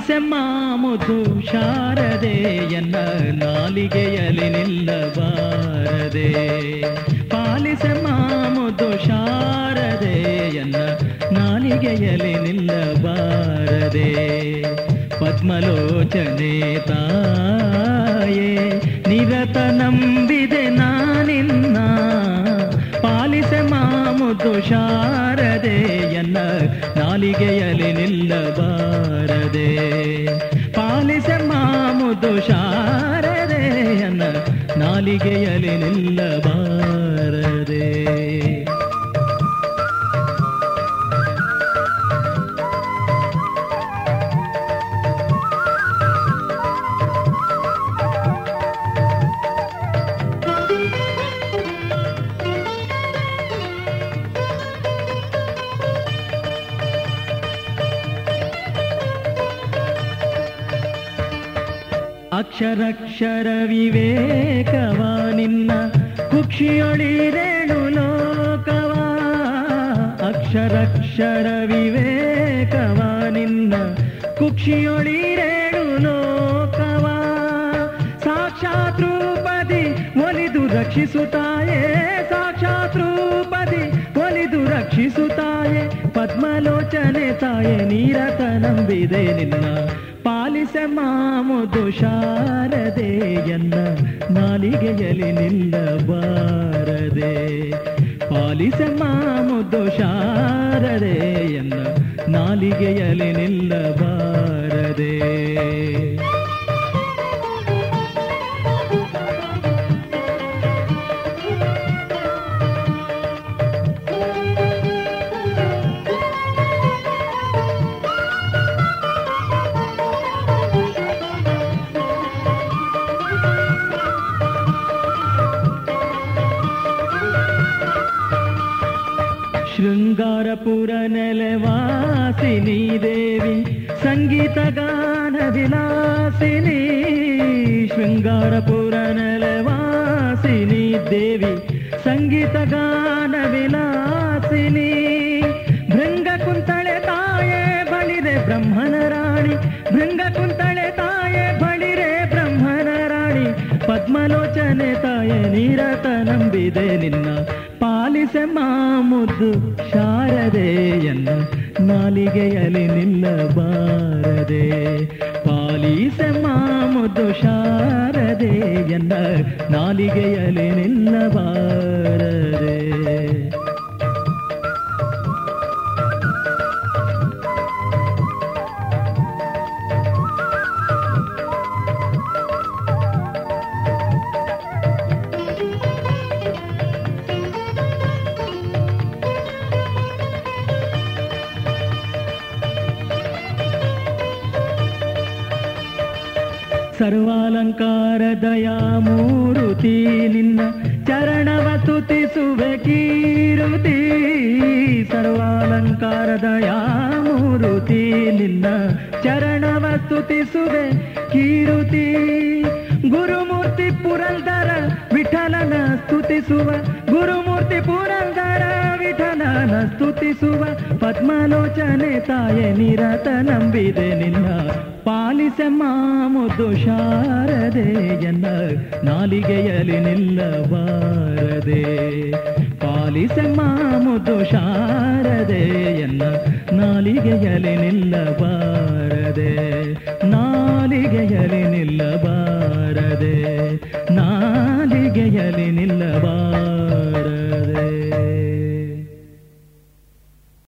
ಪಾಲಿಸೆಮ್ಮ ಮುದು ಶಾರದೆಯನ್ನ ನಾಲಿಗೆಯಲಿ ನಿಲ್ಲಬಾರದೆ. ಪಾಲಿಸೆಮ್ಮ ಮುದು ಶಾರದೆಯನ್ನ ನಾಲಿಗೆಯಲಿ ನಿಲ್ಲಬಾರದೆ. ಪದ್ಮಲೋಚನೆ ತಾಯೇ ನಿರತ ನಾಲಿಗೆಯಲಿ ನಿಲ್ಲಬಾರದೆ. ಪಾಲಿಸೆ ಮಾಮುದು ಶಾರದೆಯನ್ನ ನಾಲಿಗೆಯಲ್ಲಿ ನಿಲ್ಲಬಾರದೆ. ಅಕ್ಷರಕ್ಷರ ವಿವೇಕವ ನಿನ್ನ ಕುಕ್ಷಿಯೊಳಿರೇಣು ಲೋಕವ ಅಕ್ಷರಕ್ಷರ ವಿವೇಕವ ನಿನ್ನ ಕುಕ್ಷಿಯೊಳಿರೇಣು ಲೋಕವ ಸಾಕ್ಷಾತ್ ರೂಪದಿ ಒಲಿದು ರಕ್ಷಿಸುತ್ತಾಯೇ ಸಾಕ್ಷಾತ್ ರೂಪದಿ ಒಲಿದು ರಕ್ಷಿಸುತ್ತಾಯೆ ಪದ್ಮಲೋಚನೆ ತಾಯೆ ನೀರತ ನಂಬಿದೆ ನಿನ್ನ ಪಾಲಿಸೆ ಮಾಮುದು ಶಾರದೆಯನ್ನ ನಾಲಿಗೆಯಲ್ಲಿ ನಿಲ್ಲಬಾರದೆ. ಪಾಲಿಸೆ ಮಾಮುದು ಶಾರದೆಯನ್ನ ನಾಲಿಗೆಯಲ್ಲಿ ನಿಲ್ಲಬಾರದೆ. ಶೃಂಗಾರಪುರ ನೆಲೆವಾಸಿನಿ ದೇವಿ, ಸಂಗೀತ ಗಾನ ವಿಲಾಸಿನಿ. ಶೃಂಗಾರಪುರ ನೆಲೆವಾಸಿನಿ ದೇವಿ, ಸಂಗೀತ ಗಾನ ವಿಲಾಸಿನಿ. ಭೃಂಗ ಕುಂತಳೆ ತಾಯೇ ಬಳಿರೆ ಬ್ರಹ್ಮನ ರಾಣಿ, ಭೃಂಗ ಕುಂತಳೆ ತಾಯೇ ಬಳಿರೆ ಬ್ರಹ್ಮನ ರಾಣಿ. ಪದ್ಮಲೋಚನೆ ತಾಯೇ ನೀರತ ನಂಬಿದೆ ನಿನ್ನ ಪಾಲಿಸೆ ಮಾಮುದ್ದು ಶಾರದೆಯನ್ನು ನಾಲಿಗೆಯಲ್ಲಿ ನಿಲ್ಲಬಾರದೆ. ಪಾಲಿಸೆ ಮಾಮುದ್ದು ಶಾರದೆಯನ್ನ ನಾಲಿಗೆಯಲ್ಲಿ ನಿಲ್ಲಬಾರದೆ. ಸರ್ವಾಲಂಕಾರ ದಯಾಮೂರುತಿ ನಿನ್ನ ಚರಣವ ತುತಿಸುವೆ ಕೀರುತಿ. ಸರ್ವಾಲಂಕಾರ ದಯಾಮೂರುತಿ ನಿನ್ನ ಚರಣವ ತುತಿಸುವೆ ಕೀರುತಿ. ಗುರುಮೂರ್ತಿ ಪುರಂದರ ವಿಠಲನ ಸ್ತುತಿಸುವ, ಗುರುಮೂರ್ತಿ ಪುರಂದರ ವಿಠಲನ ಸ್ತುತಿಸುವ ಪದ್ಮಲೋಚನೆ ತಾಯೆ ನಿರತ ನಂಬಿದೆ ನಿನ್ನ. ಪಾಲಿಸೆ ಮಾಮುದು ಶಾರದೆಯನ್ನ ನಾಲಿಗೆಯಲ್ಲಿ ನಿಲ್ಲಬಾರದೆ. ಪಾಲಿಸೆ ಮಾಮುದು ಶಾರದೆಯನ್ನ ನಾಲಿಗೆಯಲ್ಲಿ ನಿಲ್ಲಬಾರದೆ. ನಾಲಿಗೆಯಲ್ಲಿ ನಿಲ್ಲಬಾರದೆ